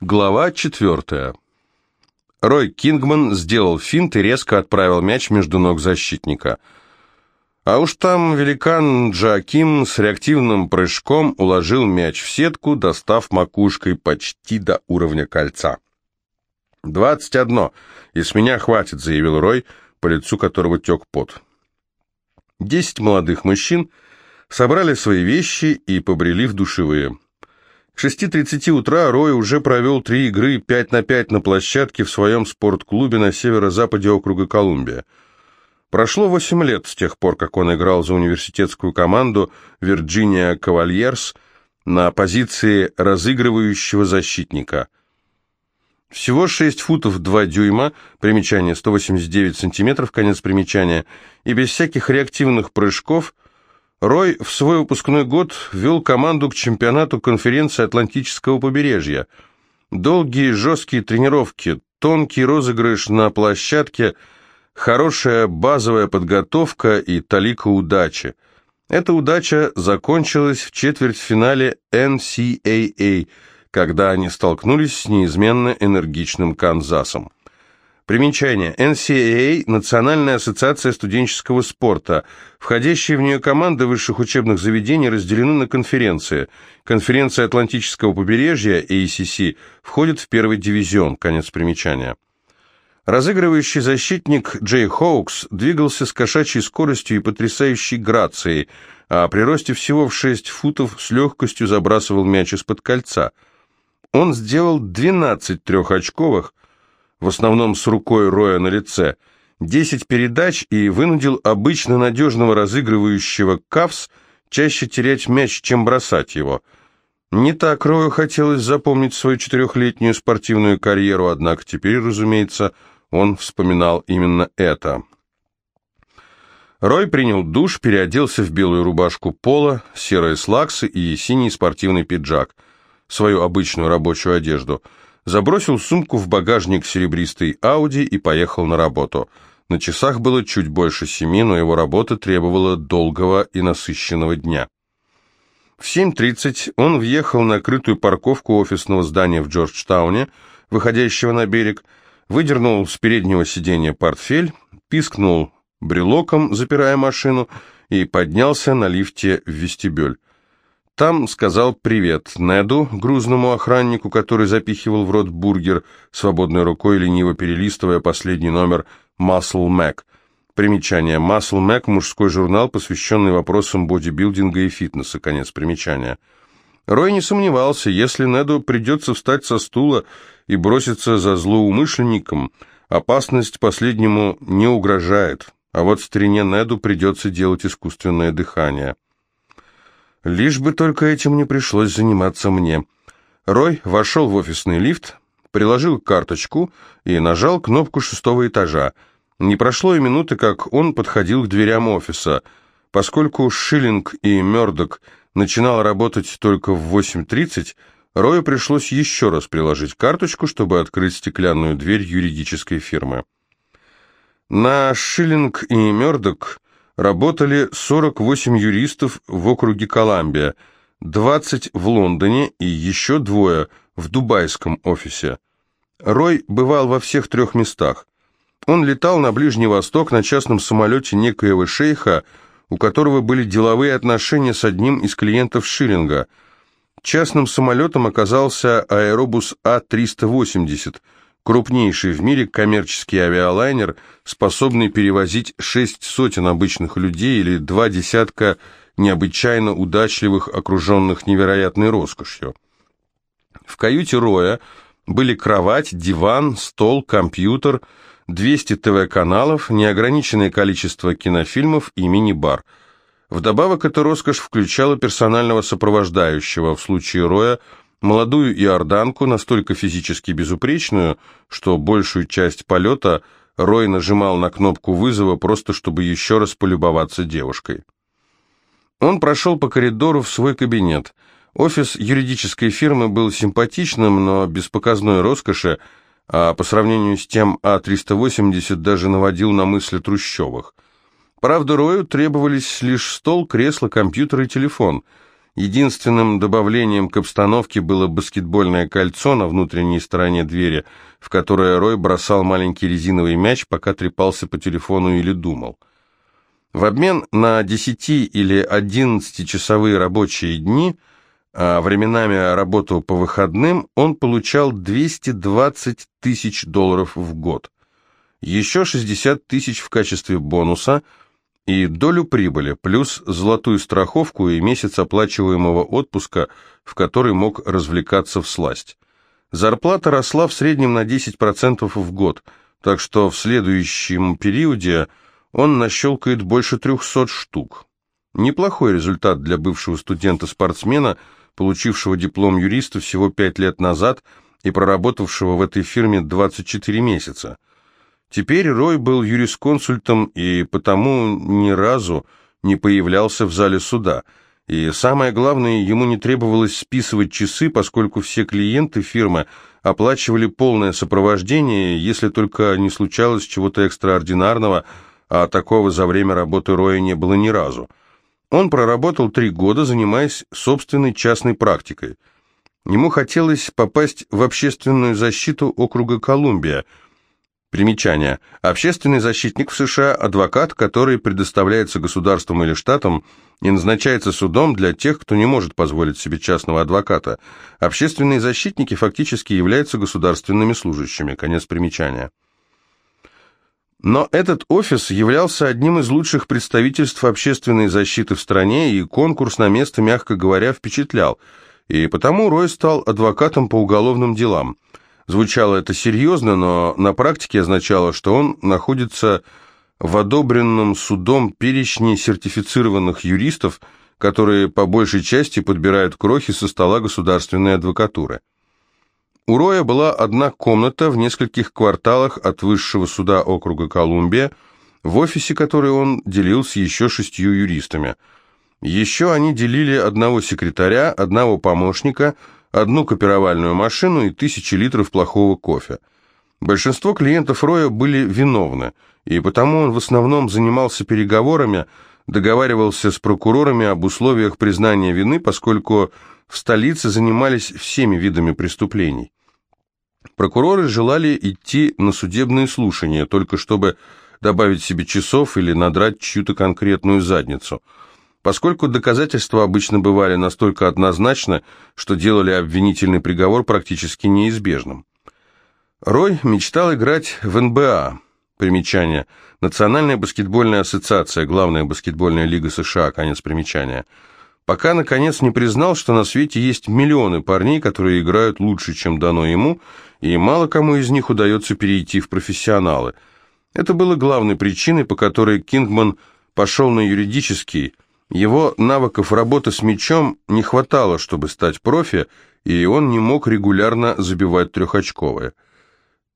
Глава четвертая. Рой Кингман сделал финт и резко отправил мяч между ног защитника. А уж там великан Джоаким с реактивным прыжком уложил мяч в сетку, достав макушкой почти до уровня кольца. «Двадцать одно, и с меня хватит», — заявил Рой, по лицу которого тек пот. Десять молодых мужчин собрали свои вещи и побрели в душевые. К 6.30 утра Рой уже провел три игры 5 на 5 на площадке в своем спортклубе на северо-западе округа Колумбия. Прошло 8 лет с тех пор, как он играл за университетскую команду «Вирджиния Кавальерс» на позиции разыгрывающего защитника. Всего 6 футов 2 дюйма, примечание 189 сантиметров, конец примечания, и без всяких реактивных прыжков – Рой в свой выпускной год вел команду к чемпионату конференции Атлантического побережья. Долгие жесткие тренировки, тонкий розыгрыш на площадке, хорошая базовая подготовка и талика удачи. Эта удача закончилась в четвертьфинале NCAA, когда они столкнулись с неизменно энергичным Канзасом. Примечание. NCAA – Национальная ассоциация студенческого спорта. Входящие в нее команды высших учебных заведений разделены на конференции. Конференция Атлантического побережья, ACC, входит в первый дивизион. Конец примечания. Разыгрывающий защитник Джей Хоукс двигался с кошачьей скоростью и потрясающей грацией, а при росте всего в 6 футов с легкостью забрасывал мяч из-под кольца. Он сделал 12 трехочковых, в основном с рукой Роя на лице, 10 передач и вынудил обычно надежного разыгрывающего Кавс чаще терять мяч, чем бросать его. Не так Рою хотелось запомнить свою четырехлетнюю спортивную карьеру, однако теперь, разумеется, он вспоминал именно это. Рой принял душ, переоделся в белую рубашку пола, серые слаксы и синий спортивный пиджак, свою обычную рабочую одежду – забросил сумку в багажник серебристой Ауди и поехал на работу. На часах было чуть больше семи, но его работа требовала долгого и насыщенного дня. В 7.30 он въехал на крытую парковку офисного здания в Джорджтауне, выходящего на берег, выдернул с переднего сиденья портфель, пискнул брелоком, запирая машину, и поднялся на лифте в вестибюль. Там сказал привет Неду, грузному охраннику, который запихивал в рот бургер, свободной рукой лениво перелистывая последний номер Muscle Mac. Примечание. Muscle Mac – мужской журнал, посвященный вопросам бодибилдинга и фитнеса. Конец примечания. Рой не сомневался, если Неду придется встать со стула и броситься за злоумышленником, опасность последнему не угрожает, а вот старине Неду придется делать искусственное дыхание. Лишь бы только этим не пришлось заниматься мне. Рой вошел в офисный лифт, приложил карточку и нажал кнопку шестого этажа. Не прошло и минуты, как он подходил к дверям офиса. Поскольку Шиллинг и Мёрдок начинал работать только в 8.30, Рою пришлось еще раз приложить карточку, чтобы открыть стеклянную дверь юридической фирмы. На Шиллинг и Мёрдок работали 48 юристов в округе Коламбия, 20 в Лондоне и еще двое в дубайском офисе. Рой бывал во всех трех местах. Он летал на Ближний Восток на частном самолете некоего шейха, у которого были деловые отношения с одним из клиентов Шиллинга. Частным самолетом оказался аэробус А-380 – крупнейший в мире коммерческий авиалайнер, способный перевозить шесть сотен обычных людей или два десятка необычайно удачливых, окруженных невероятной роскошью. В каюте Роя были кровать, диван, стол, компьютер, 200 ТВ-каналов, неограниченное количество кинофильмов и мини-бар. Вдобавок эта роскошь включала персонального сопровождающего, в случае Роя – молодую иорданку, настолько физически безупречную, что большую часть полета Рой нажимал на кнопку вызова, просто чтобы еще раз полюбоваться девушкой. Он прошел по коридору в свой кабинет. Офис юридической фирмы был симпатичным, но без показной роскоши, а по сравнению с тем А380 даже наводил на мысли трущобах. Правда, Рою требовались лишь стол, кресло, компьютер и телефон – Единственным добавлением к обстановке было баскетбольное кольцо на внутренней стороне двери, в которое Рой бросал маленький резиновый мяч, пока трепался по телефону или думал. В обмен на 10 или 11-часовые рабочие дни, а временами работу по выходным, он получал 220 тысяч долларов в год. Еще 60 тысяч в качестве бонуса – и долю прибыли, плюс золотую страховку и месяц оплачиваемого отпуска, в который мог развлекаться в сласть. Зарплата росла в среднем на 10% в год, так что в следующем периоде он нащелкает больше 300 штук. Неплохой результат для бывшего студента-спортсмена, получившего диплом юриста всего 5 лет назад и проработавшего в этой фирме 24 месяца. Теперь Рой был юрисконсультом и потому ни разу не появлялся в зале суда. И самое главное, ему не требовалось списывать часы, поскольку все клиенты фирмы оплачивали полное сопровождение, если только не случалось чего-то экстраординарного, а такого за время работы Роя не было ни разу. Он проработал три года, занимаясь собственной частной практикой. Ему хотелось попасть в общественную защиту округа Колумбия – Примечание. Общественный защитник в США – адвокат, который предоставляется государством или штатом и назначается судом для тех, кто не может позволить себе частного адвоката. Общественные защитники фактически являются государственными служащими. Конец примечания. Но этот офис являлся одним из лучших представительств общественной защиты в стране, и конкурс на место, мягко говоря, впечатлял. И потому Рой стал адвокатом по уголовным делам – Звучало это серьезно, но на практике означало, что он находится в одобренном судом перечне сертифицированных юристов, которые по большей части подбирают крохи со стола государственной адвокатуры. У Роя была одна комната в нескольких кварталах от высшего суда округа Колумбия, в офисе которой он делил с еще шестью юристами. Еще они делили одного секретаря, одного помощника – одну копировальную машину и тысячи литров плохого кофе. Большинство клиентов Роя были виновны, и потому он в основном занимался переговорами, договаривался с прокурорами об условиях признания вины, поскольку в столице занимались всеми видами преступлений. Прокуроры желали идти на судебные слушания, только чтобы добавить себе часов или надрать чью-то конкретную задницу – поскольку доказательства обычно бывали настолько однозначны, что делали обвинительный приговор практически неизбежным. Рой мечтал играть в НБА. Примечание. Национальная баскетбольная ассоциация, главная баскетбольная лига США, конец примечания. Пока, наконец, не признал, что на свете есть миллионы парней, которые играют лучше, чем дано ему, и мало кому из них удается перейти в профессионалы. Это было главной причиной, по которой Кингман пошел на юридический, его навыков работы с мячом не хватало, чтобы стать профи, и он не мог регулярно забивать трехочковые.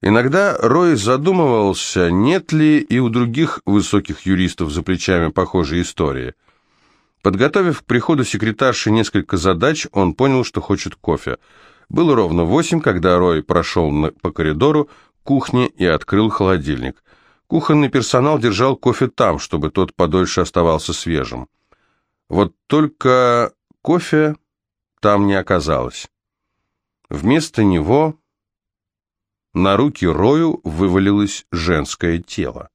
Иногда Рой задумывался, нет ли и у других высоких юристов за плечами похожей истории. Подготовив к приходу секретарши несколько задач, он понял, что хочет кофе. Было ровно восемь, когда Рой прошел по коридору кухне и открыл холодильник. Кухонный персонал держал кофе там, чтобы тот подольше оставался свежим. Вот только кофе там не оказалось. Вместо него на руки Рою вывалилось женское тело.